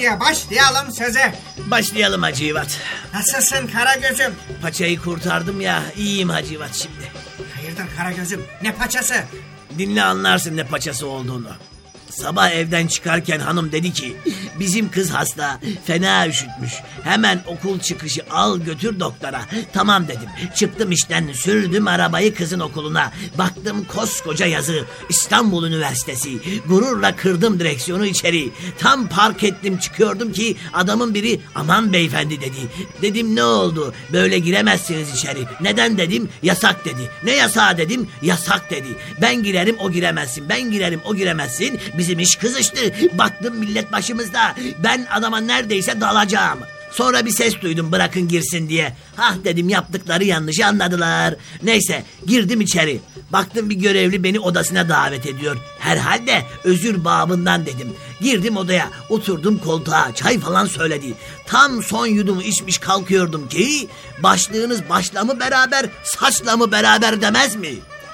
Diye başlayalım söze. Başlayalım Hacivat. Nasılsın Karagöz'üm? Paçayı kurtardım ya. İyiyim Hacivat şimdi. Hayırdır Karagöz'üm ne paçası? Dinle anlarsın ne paçası olduğunu. Sabah evden çıkarken hanım dedi ki bizim kız hasta. Fena üşütmüş. Hemen okul çıkışı al götür doktora. Tamam dedim. Çıktım işten sürdüm arabayı kızın okuluna. Baktım koskoca yazı. İstanbul Üniversitesi. Gururla kırdım direksiyonu içeri. Tam park ettim çıkıyordum ki adamın biri aman beyefendi dedi. Dedim ne oldu? Böyle giremezsiniz içeri. Neden? dedim. Yasak dedi. Ne yasağı? dedim. Yasak dedi. Ben girerim o giremezsin. Ben girerim o giremezsin. Bizim iş kızıştı. Baktım millet başımızda ben adama neredeyse dalacağım Sonra bir ses duydum bırakın girsin diye. Hah dedim yaptıkları yanlışı anladılar. Neyse girdim içeri. Baktım bir görevli beni odasına davet ediyor. Herhalde özür babından dedim. Girdim odaya oturdum koltuğa çay falan söyledi. Tam son yudumu içmiş kalkıyordum ki başlığınız başla mı beraber saçla mı beraber demez mi?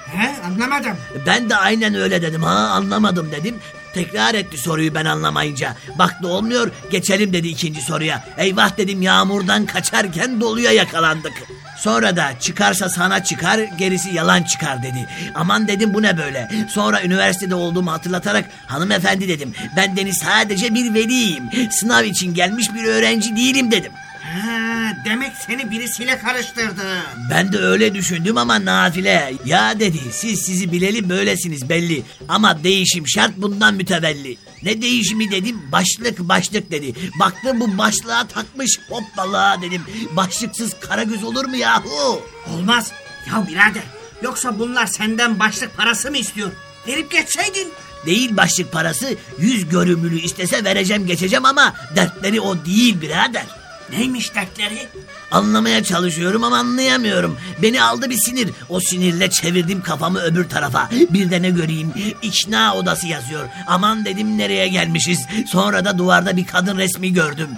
He anlamadım. Ben de aynen öyle dedim ha anlamadım dedim. Tekrar etti soruyu ben anlamayınca. Baktı olmuyor geçelim dedi ikinci soruya. Eyvah dedim yağmurdan kaçarken doluya yakalandık. Sonra da çıkarsa sana çıkar gerisi yalan çıkar dedi. Aman dedim bu ne böyle. Sonra üniversitede olduğumu hatırlatarak hanımefendi dedim. Ben Deniz sadece bir veliyim. Sınav için gelmiş bir öğrenci değilim dedim. Ha, demek seni birisiyle karıştırdı. Ben de öyle düşündüm ama nafile. Ya dedi siz sizi bileli böylesiniz belli. Ama değişim şart bundan mütevelli. Ne değişimi dedim başlık başlık dedi. Baktım bu başlığa takmış hoppala dedim. Başlıksız karagöz olur mu yahu? Olmaz. Ya birader yoksa bunlar senden başlık parası mı istiyor? Verip geçseydin. Değil başlık parası yüz görümlülü istese vereceğim geçeceğim ama dertleri o değil birader. Neymiş dertleri? Anlamaya çalışıyorum ama anlayamıyorum. Beni aldı bir sinir. O sinirle çevirdim kafamı öbür tarafa. Bir de ne göreyim? İkna odası yazıyor. Aman dedim nereye gelmişiz. Sonra da duvarda bir kadın resmi gördüm.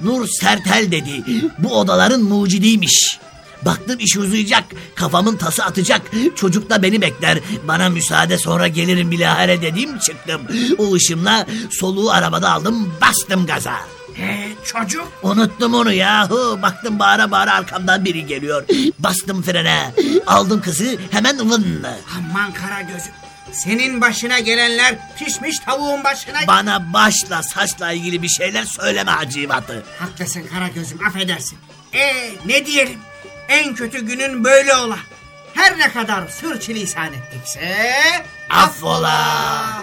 Nur Sertel dedi. Bu odaların mucidiymiş. Baktım iş uzayacak. Kafamın tası atacak. Çocuk da beni bekler. Bana müsaade sonra gelirim bilahare dedim çıktım. O ışımla soluğu arabada aldım bastım gaza. Çocuk. Unuttum onu yahu. Baktım bağıra bağıra arkamdan biri geliyor. Bastım frene. Aldım kızı hemen ıvın. Aman kara gözüm. Senin başına gelenler pişmiş tavuğun başına... Bana başla saçla ilgili bir şeyler söyleme hacivatı. Haklısın kara gözüm affedersin. E ne diyelim? En kötü günün böyle ola. Her ne kadar sürçülisan ettikse... Affola.